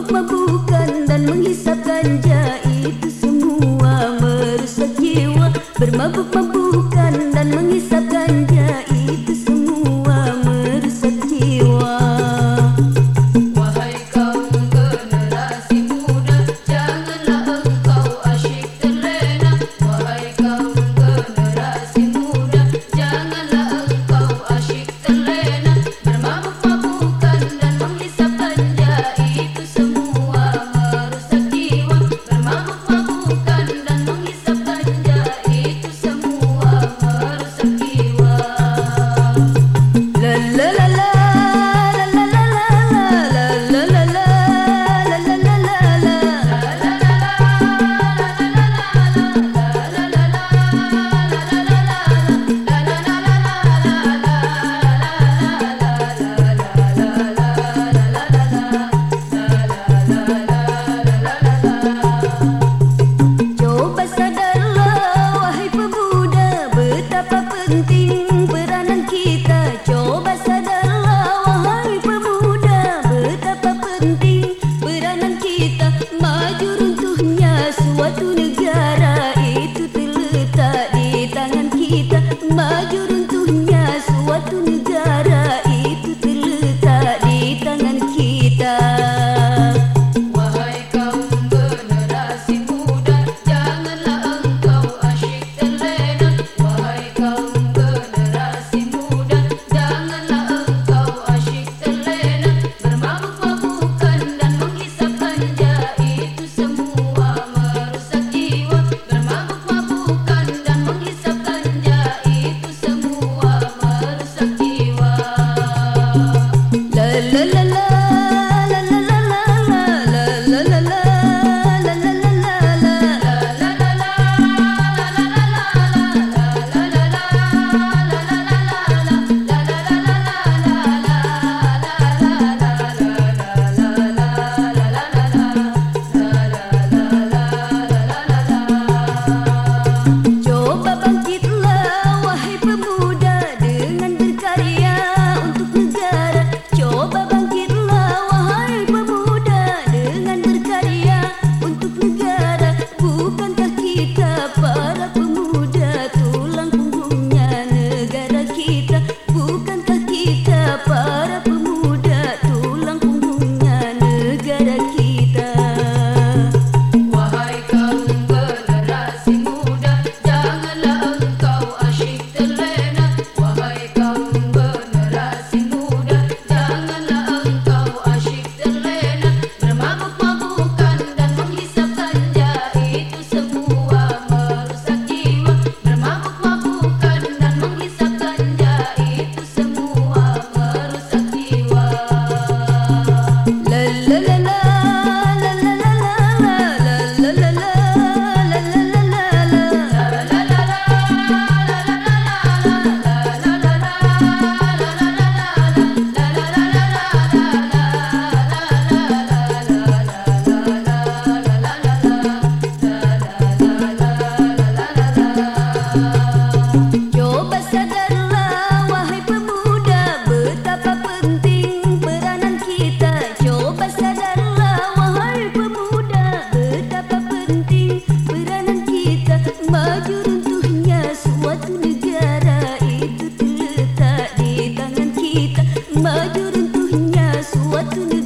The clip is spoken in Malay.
Mabuk-mabukan dan menghisap ganja itu semua merusak jiwa Bermabuk-mabukan penting peranan kita. Coba sadarlah wahai pemuda betapa penting peranan kita. Maju runtuhnya suatu negara tu